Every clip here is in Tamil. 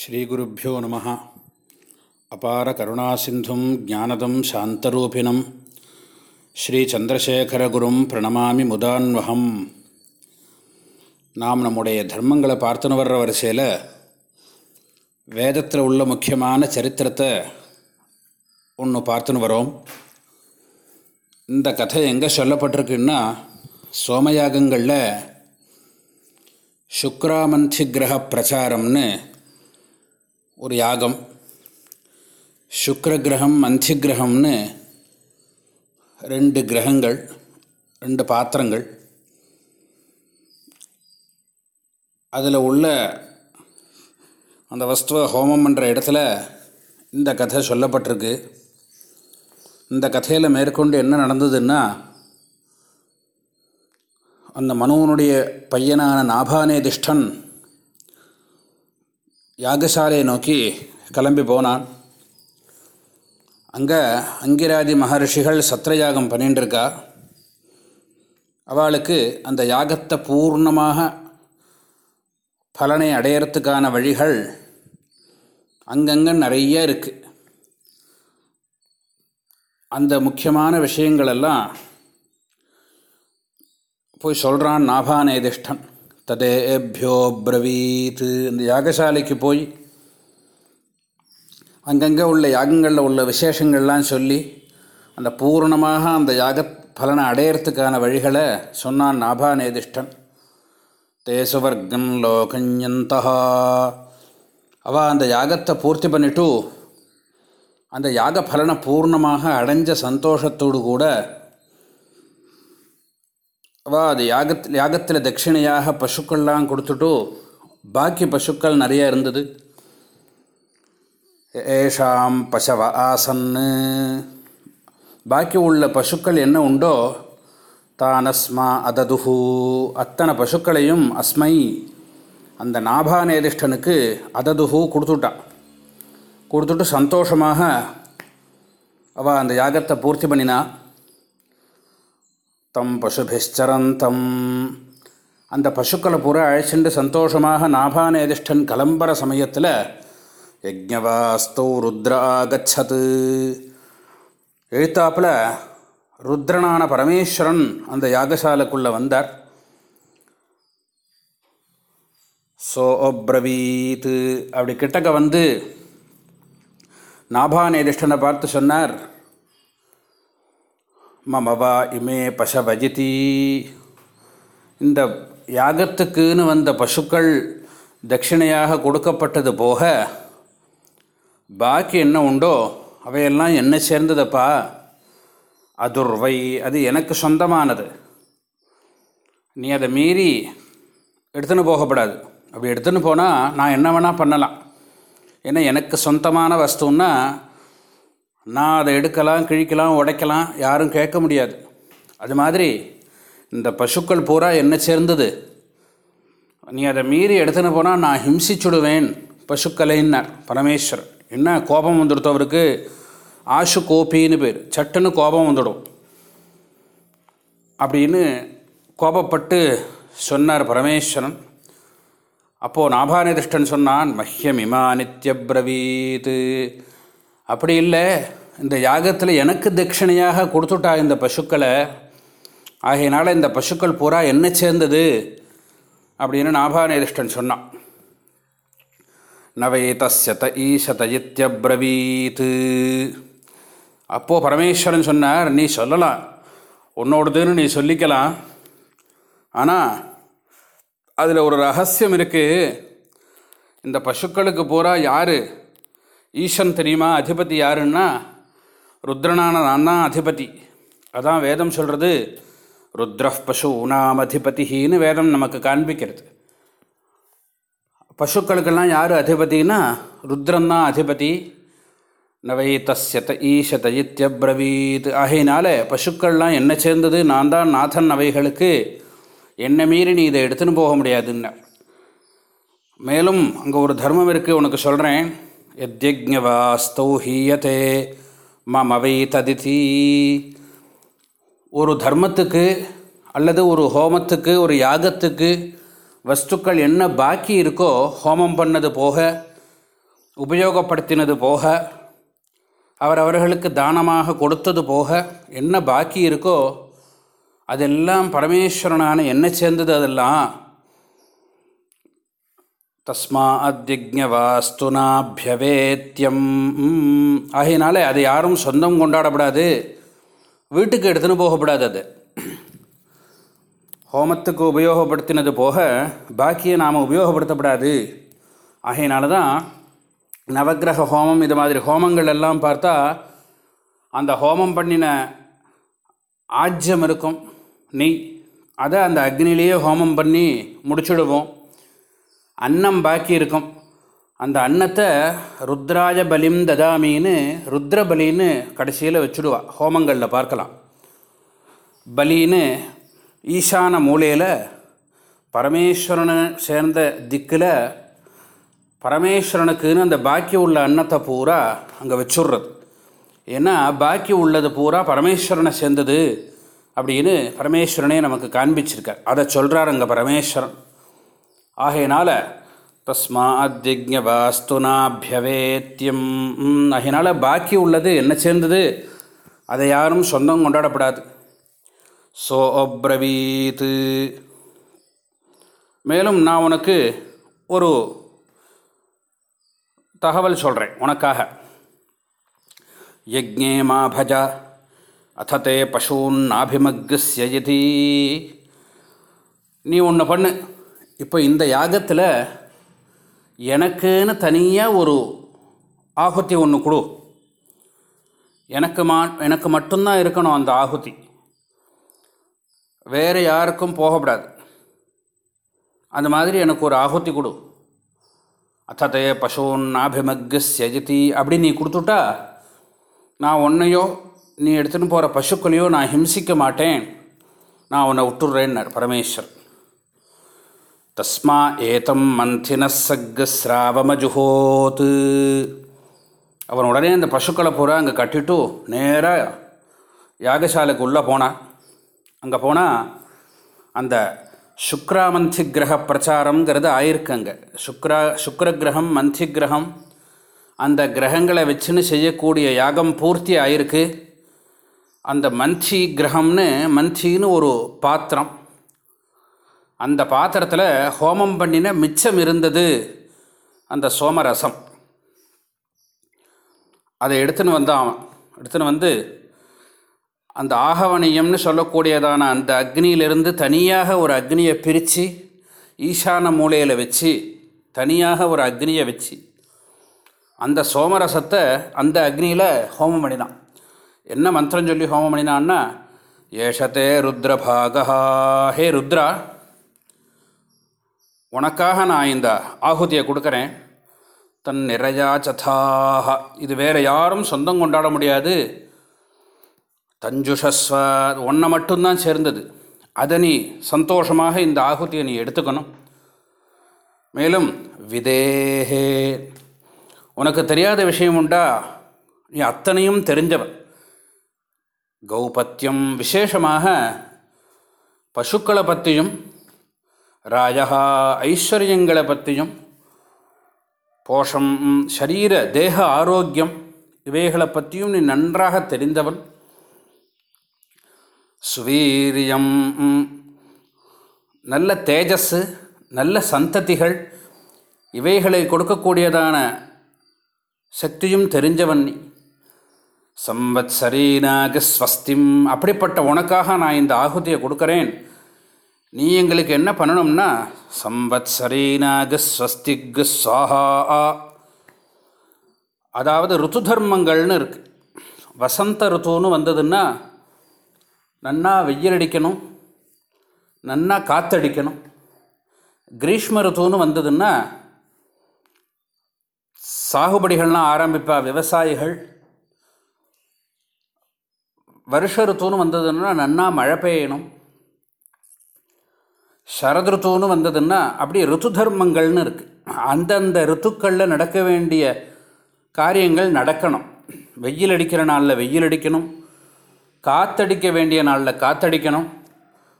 ஸ்ரீகுருப்போ நம. அபார கருணாசிந்தும் ஜானதம் சாந்தரூபிணம். ஸ்ரீச்சந்திரசேகரகுரும் பிரணமாமி முதான்வகம் நாம் நம்முடைய தர்மங்களை பார்த்துன்னு வர்ற வரிசையில் வேதத்தில் உள்ள முக்கியமான சரித்திரத்தை ஒன்று பார்த்துன்னு வரோம். இந்த கதை எங்கே சொல்லப்பட்டிருக்குன்னா சோமயாகங்களில் சுக்ராமந்தி கிரக பிரச்சாரம்னு ஒரு யாகம். சுக்ர கிரகம் மந்தி கிரகம்னு ரெண்டு கிரகங்கள் ரெண்டு பாத்திரங்கள். அதில் உள்ள அந்த வஸ்துவ ஹோமம் பண்ணுற இடத்துல இந்த கதை சொல்லப்பட்டிருக்கு. இந்த கதையில் மேற்கொண்டு என்ன நடந்ததுன்னா அந்த மனுவனுடைய பையனான நாபானே திஷ்டன் யாகசாலையை நோக்கி கிளம்பி போனான். அங்கே அங்கிராதி மகர்ஷிகள் சத்திரயாகம் பண்ணிட்டுருக்கா அவளுக்கு அந்த யாகத்தை பூர்ணமாக பலனை அடையிறதுக்கான வழிகள் அங்கங்கே நிறைய இருக்குது அந்த முக்கியமான விஷயங்களெல்லாம் போய் சொல்கிறான் நாபானேதிஷ்டன் ததேபியோ பிரவீத் இந்த யாகசாலைக்கு போய் அங்கங்கே உள்ள யாகங்களில் உள்ள விசேஷங்கள்லாம் சொல்லி அந்த பூர்ணமாக அந்த யாக பலனை அடையிறதுக்கான வழிகளை சொன்னான் நாபாநேதிஷ்டன். தேசுவர்கன் லோகஞ்சந்தா அவள் அந்த யாகத்தை பூர்த்தி பண்ணிட்டு அந்த யாக பலனை பூர்ணமாக அடைஞ்ச சந்தோஷத்தோடு கூட அவள் அது யாகத்தில் யாகத்தில் தட்சிணையாக பசுக்கள்லாம் கொடுத்துட்டு பாக்கி பசுக்கள் நிறைய இருந்தது. ஏஷாம் பசவ ஆசன்னு. பாக்கி உள்ள பசுக்கள் என்ன உண்டோ தானஸ்மா அததுஹு. அத்தனை பசுக்களையும் அஸ்மை அந்த நாபாநேதிஷ்டனுக்கு அததுஹு கொடுத்துட்டான் கொடுத்துட்டு சந்தோஷமாக அவள் அந்த யாகத்தை பூர்த்தி பண்ணினா. தம் பசுபிச்சரந்தம் அந்த பசுக்களை பூரா அழைச்சிண்டு சந்தோஷமாக நாபானேதிஷ்டன் கலம்பர சமயத்தில் யஜ்ஞவாஸ்தோ ருத்ர ஆகச்சது. எழுத்தாப்பில் ருத்ரனான பரமேஸ்வரன் அந்த யாகசாலைக்குள்ளே வந்தார். சோ அப்ரவீத்து அப்படி கிட்டக்க வந்து நாபானேதிஷ்டனை பார்த்து சொன்னார் மமவா இமே பசபஜிதி இந்த யாகத்துக்குன்னு வந்த பசுக்கள் தட்சிணையாக கொடுக்கப்பட்டது போக பாக்கி என்ன உண்டோ அவையெல்லாம் என்ன சேர்ந்ததப்பா? அதுர்வை அது எனக்கு சொந்தமானது. நீ அதை மீறி எடுத்துன்னு போகப்படாது. அப்படி எடுத்துன்னு போனால் நான் என்ன வேணால் பண்ணலாம். ஏன்னா எனக்கு சொந்தமான வஸ்துன்னா நான் அதை எடுக்கலாம் கிழிக்கலாம் உடைக்கலாம் யாரும் கேட்க முடியாது. அது மாதிரி இந்த பசுக்கள் பூரா என்ன சேர்ந்தது. நீ அதை மீறி எடுத்துன்னு போனால் நான் ஹிம்சிச்சுடுவேன் பசுக்களைன்னார் பரமேஸ்வரர். என்ன கோபம் வந்துடுத்து அவருக்கு? ஆஷு கோபின்னு பேர். சட்டுன்னு கோபம் வந்துடும். அப்படின்னு கோபப்பட்டு சொன்னார் பரமேஸ்வரன். அப்போது நாபானிதிஷ்டன் சொன்னான் மஹ்யம் இமா நித்யப்ரவீத். அப்படி இல்லை. இந்த யாகத்தில் எனக்கு தட்சிணையாக கொடுத்துட்டா இந்த பசுக்களை ஆகையினால் இந்த பசுக்கள் பூரா என்ன சேர்ந்தது அப்படின்னு நாபாநேதிஷ்டன் சொன்னான். நவை தஸ்யத ஈசத இத்தியப்ரவீத் அப்போது பரமேஸ்வரன் சொன்னார் நீ சொல்லலாம். உன்னோடதுன்னு நீ சொல்லிக்கலாம். ஆனால் அதில் ஒரு ரகசியம் இருக்குது இந்த பசுக்களுக்கு பூரா யார் ஈஸ்வன் தெரியுமா? அதிபதி யாருன்னா? ருத்ரனான நான் தான் அதிபதி. அதான் வேதம் சொல்கிறது ருத்ரஃப் பசு நாம் அதிபதின்னு வேதம் நமக்கு காண்பிக்கிறது. பசுக்களுக்கெல்லாம் யார் அதிபதினா? ருத்ரன்தான் அதிபதி. நவை தஸ்யத ஈஷத இத்தியப்ரவீத் ஆகையினால பசுக்கள்லாம் என்ன சேர்ந்தது? நான் தான் நாதன் அவைகளுக்கு. என்னை மீறி நீ இதை எடுத்துன்னு போக முடியாதுன்னு மேலும் அங்கே ஒரு தர்மம் இருக்குது உனக்கு சொல்கிறேன் எத்யஜ்ஞவாஸ்தௌ ஹீயத்தே மமவை ததிதி ஒரு தர்மத்துக்கு அல்லது ஒரு ஹோமத்துக்கு ஒரு யாகத்துக்கு வஸ்துக்கள் என்ன பாக்கி இருக்கோ ஹோமம் பண்ணது போக உபயோகப்படுத்தினது போக அவர் அவர்களுக்கு தானமாக கொடுத்தது போக என்ன பாக்கி இருக்கோ அதெல்லாம் பரமேஸ்வரனான என்ன சேர்ந்தது அதெல்லாம் தஸ்மாத்யஜவாஸ்துனாபியவேத்தியம் ஆகையினால அது யாரும் சொந்தம் கொண்டாடப்படாது. வீட்டுக்கு எடுத்துன்னு போகப்படாது அது. ஹோமத்துக்கு உபயோகப்படுத்தினது போக பாக்கியை நாம் உபயோகப்படுத்தப்படாது. ஆகையினால தான் நவக்கிரக ஹோமம் இது மாதிரி ஹோமங்கள் எல்லாம் பார்த்தா அந்த ஹோமம் பண்ணின ஆஜ்யம் இருக்கும். நெய் அதை அந்த அக்னிலேயே ஹோமம் பண்ணி முடிச்சுடுவோம். அன்னம் பாக்கி இருக்கும். அந்த அன்னத்தை ருத்ராஜ பலிம் ததாமின்னு ருத்ர பலின்னு கடைசியில் வச்சுடுவா. ஹோமங்களில் பார்க்கலாம். பலின்னு ஈசான மூலையில் பரமேஸ்வரனை சேர்ந்த திக்கில் பரமேஸ்வரனுக்குன்னு அந்த பாக்கி உள்ள அன்னத்தை பூரா அங்கே வச்சுடுறது. ஏன்னா பாக்கி உள்ளது பூரா பரமேஸ்வரனை சேர்ந்தது அப்படின்னு பரமேஸ்வரனே நமக்கு காண்பிச்சிருக்கார். அதை சொல்கிறார் அங்கே பரமேஸ்வரன். ஆகையினால வாஸ்துனாபியவேத்தியம் அதனால் பாக்கி உள்ளது என்ன சேர்ந்தது? அதை யாரும் சொந்தம் கொண்டாடப்படாது. சோ அப்ரவீத்து மேலும் நான் உனக்கு ஒரு தகவல் சொல்கிறேன் உனக்காக. யஜ்ஞே மா பஜ அத்தே பசூன் நாபிமக்யதி நீ ஒன்று பண்ணு. இப்போ இந்த யாகத்தில் எனக்குன்னு தனியாக ஒரு ஆகுத்தி ஒன்று கொடு. எனக்கு மா எனக்கு மட்டும்தான் இருக்கணும் அந்த ஆகுதி வேறு யாருக்கும் போகக்கூடாது அந்த மாதிரி எனக்கு ஒரு ஆகுத்தி கொடு. அத்தே பசூன் நாபிமக்யதி அப்படி நீ கொடுத்துட்டா நான் உன்னையோ நீ எடுத்துன்னு போகிற பசுக்களையோ நான் ஹிம்சிக்க மாட்டேன். நான் உன்னை விட்டுடுறேன்னார் பரமேஸ்வர் தஸ்மா ஏதம் மந்தின சக்கஸ்ராவமஜுஹோத்து அவன் உடனே அந்த பசுக்களை பூரா அங்கே கட்டிட்டு நேராக யாகசாலைக்கு உள்ளே போனான் அங்கே போனால் அந்த சுக்ரா மந்தி கிரக பிரச்சாரங்கிறது ஆயிருக்கு அங்கே. சுக்ரா சுக்ர கிரகம் மந்தி கிரகம் அந்த கிரகங்களை வச்சுன்னு செய்யக்கூடிய யாகம் பூர்த்தி ஆயிருக்கு. அந்த மந்தி கிரகம்னு மந்தின்னு ஒரு பாத்திரம். அந்த பாத்திரத்தில் ஹோமம் பண்ணின மிச்சம் இருந்தது. அந்த சோமரசம். அதை எடுத்துன்னு வந்தான் அவன். எடுத்துன்னு வந்து அந்த ஆகவணியம்னு சொல்லக்கூடியதான அந்த அக்னியிலிருந்து தனியாக ஒரு அக்னியை பிரித்து ஈசான மூலையில் வச்சு தனியாக ஒரு அக்னியை வச்சு அந்த சோமரசத்தை அந்த அக்னியில் ஹோமம் பண்ணினான். என்ன மந்திரம் சொல்லி ஹோமம் பண்ணினான்னா ஏஷத்தே ருத்ரபாகா ஹே ருத்ரா உனக்காக நான் இந்த ஆகுதியை கொடுக்குறேன். தன் நிறையா சதாக இது வேறு யாரும் சொந்தம் கொண்டாட முடியாது. தஞ்சுஷஸ்வ ஒன்றை மட்டும்தான் சேர்ந்தது. அதை நீ சந்தோஷமாக இந்த ஆகுதியை நீ எடுத்துக்கணும். மேலும் விதேகே. உனக்கு தெரியாத விஷயம் உண்டா? நீ அத்தனையும் தெரிஞ்சவன். கௌபத்தியம் விசேஷமாக பசுக்களை பற்றியும் ராஜா ஐஸ்வர்யங்களை பற்றியும் போஷம் சரீர தேக ஆரோக்கியம் இவைகளை பற்றியும் நீ நன்றாக தெரிந்தவன். சுவீரியம் நல்ல தேஜஸ் நல்ல சந்ததிகள் இவைகளை கொடுக்கக்கூடியதான சக்தியும் தெரிஞ்சவன் நீ. சம்பத் சரீனாக ஸ்வஸ்திம் அப்படிப்பட்ட உனக்காக நான் இந்த ஆகுதியை கொடுக்குறேன். நீ எங்களுக்கு என்ன பண்ணணும்னா சம்பத் சரீனாக ஸ்வஸ்திக்கு சாஹா அதாவது ருத்து தர்மங்கள்னு இருக்குது வசந்த ருத்துன்னு வந்ததுன்னா நன்னா வெயில் அடிக்கணும் நன்னா காத்தடிக்கணும். கிரீஷ்ம ருத்துன்னு வந்ததுன்னா சாகுபடிகள்லாம் ஆரம்பிப்பா விவசாயிகள். வருஷ ருத்துன்னு வந்ததுன்னா நன்னா மழை பெய்யணும். சரதுருத்துன்னு வந்ததுன்னா அப்படி ருத்து தர்மங்கள்னு இருக்குது அந்தந்த ருத்துக்களில் நடக்க வேண்டிய காரியங்கள் நடக்கணும். வெயில் அடிக்கிற நாளில் வெயில் அடிக்கணும். காத்தடிக்க வேண்டிய நாளில் காத்தடிக்கணும்.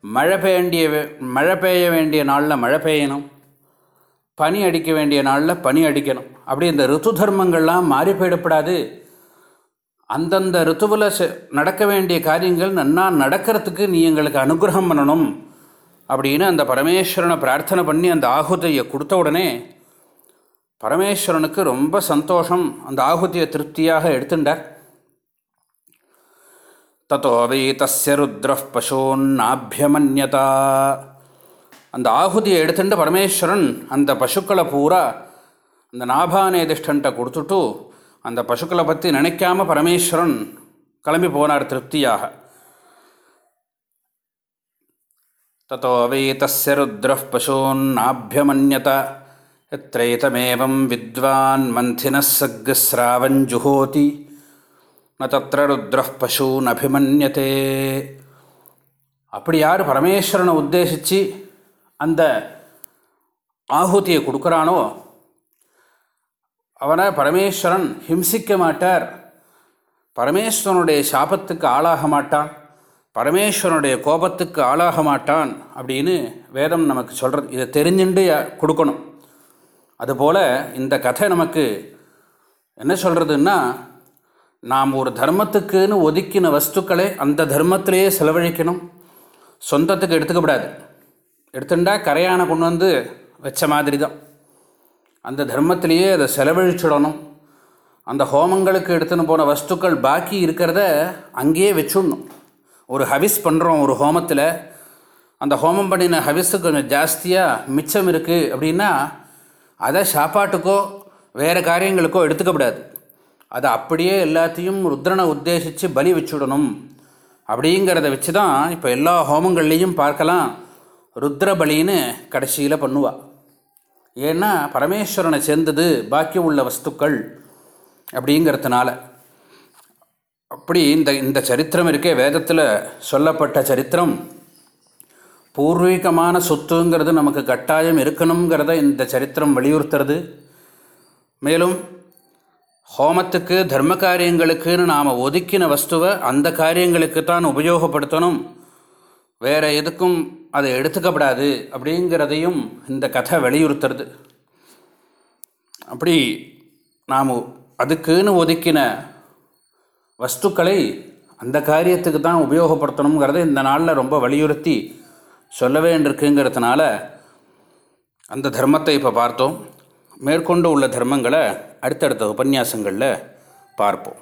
மழை பெய்ய மழை பெய்ய வேண்டிய நாளில் மழை பெய்யணும். பனி அடிக்க வேண்டிய நாளில் பனி அடிக்கணும். அப்படி இந்த ரித்து தர்மங்கள்லாம் மாறி போயிடப்படாது. அந்தந்த ரித்துவில் நடக்க வேண்டிய காரியங்கள் நன்னா நடக்கிறதுக்கு நீ எங்களுக்கு அனுகிரகம் பண்ணணும். அப்படின்னு அந்த பரமேஸ்வரனை பிரார்த்தனை பண்ணி அந்த ஆகுதியை கொடுத்த உடனே பரமேஸ்வரனுக்கு ரொம்ப சந்தோஷம். அந்த ஆகுதியை திருப்தியாக எடுத்துட்டார் தத்தோ வை தஸ்ய ருத்ர பசோன்னாபியமன்யதா. அந்த ஆகுதியை எடுத்துட்டு பரமேஸ்வரன் அந்த பசுக்களை பூரா அந்த நாபானேதிஷ்டன்ட்ட கொடுத்துட்டு அந்த பசுக்களை பற்றி நினைக்காம பரமேஸ்வரன் கிளம்பி போனார் திருப்தியாக. தத்தோ வை தஸ்ய ருத்ர பசோன்னாபியமன்யத எத்திரைத்தமேவம் வித்வான் மந்தின சக்ஸ்ராவஞ்சுஹோதி தத்திர ருத்ர பசூன் அபிமன்யத்தே அப்படி யார் பரமேஸ்வரனை உத்தேசித்து அந்த ஆகுதியை கொடுக்குறானோ அவனை பரமேஸ்வரன் ஹிம்சிக்க மாட்டார். பரமேஸ்வரனுடைய சாபத்துக்கு ஆளாக மாட்டான். பரமேஸ்வரனுடைய கோபத்துக்கு ஆளாக மாட்டான் அப்படின்னு வேதம் நமக்கு சொல்கிறது இதை தெரிஞ்சுண்டு கொடுக்கணும். அதுபோல் இந்த கதை நமக்கு என்ன சொல்கிறதுன்னா நாம் ஒரு தர்மத்துக்குன்னு ஒதுக்கின வஸ்துக்களை அந்த தர்மத்திலேயே செலவழிக்கணும். சொந்தத்துக்கு எடுத்துக்கப்படாது எடுத்துட்டா கரையானை கொண்டு வந்து வச்ச மாதிரி தான் அந்த தர்மத்திலேயே அதை செலவழிச்சிடணும். அந்த ஹோமங்களுக்கு எடுத்துன்னு போன வஸ்துக்கள் பாக்கி இருக்கிறத அங்கேயே வச்சுடணும். ஒரு ஹவிஸ் பண்ணுறோம் ஒரு ஹோமத்தில். அந்த ஹோமம் பண்ணின ஹவிஸு கொஞ்சம் ஜாஸ்தியாக மிச்சம் இருக்குது அப்படின்னா அதை சாப்பாட்டுக்கோ வேறு காரியங்களுக்கோ எடுத்துக்கப்படாது அதை அப்படியே எல்லாத்தையும் ருத்ரனை உத்தேசித்து பலி வச்சுடணும். அப்படிங்கிறத வச்சு தான் இப்போ எல்லா ஹோமங்கள்லேயும் பார்க்கலாம் ருத்ர பலின்னு கடைசியில் பண்ணுவாள் ஏன்னா பரமேஸ்வரனை சேர்ந்தது பாக்கி உள்ள வஸ்துக்கள் அப்படிங்கிறதுனால. அப்படி இந்த இந்த சரித்திரம் இருக்கே வேதத்தில் சொல்லப்பட்ட சரித்திரம். பூர்வீகமான சொத்துங்கிறது நமக்கு கட்டாயம் இருக்கணுங்கிறத இந்த சரித்திரம் வலியுறுத்துறது. மேலும் ஹோமத்துக்கு தர்ம காரியங்களுக்குன்னு நாம் ஒதுக்கின வஸ்துவை அந்த காரியங்களுக்கு தான் உபயோகப்படுத்தணும். வேறு எதுக்கும் அதை எடுத்துக்கப்படாது அப்படிங்கிறதையும் இந்த கதை வலியுறுத்துறது. அப்படி நாம் அதுக்குன்னு ஒதுக்கின வஸ்துக்களை அந்த காரியத்துக்கு தான் உபயோகப்படுத்தணுங்கிறத இந்த நாளில் ரொம்ப வலியுறுத்தி சொல்ல வேண்டியிருக்குங்கிறதுனால அந்த தர்மத்தை இப்போ பார்த்தோம். மேற்கொண்டு உள்ள தர்மங்களை அடுத்தடுத்த உபன்யாசங்களில் பார்ப்போம்.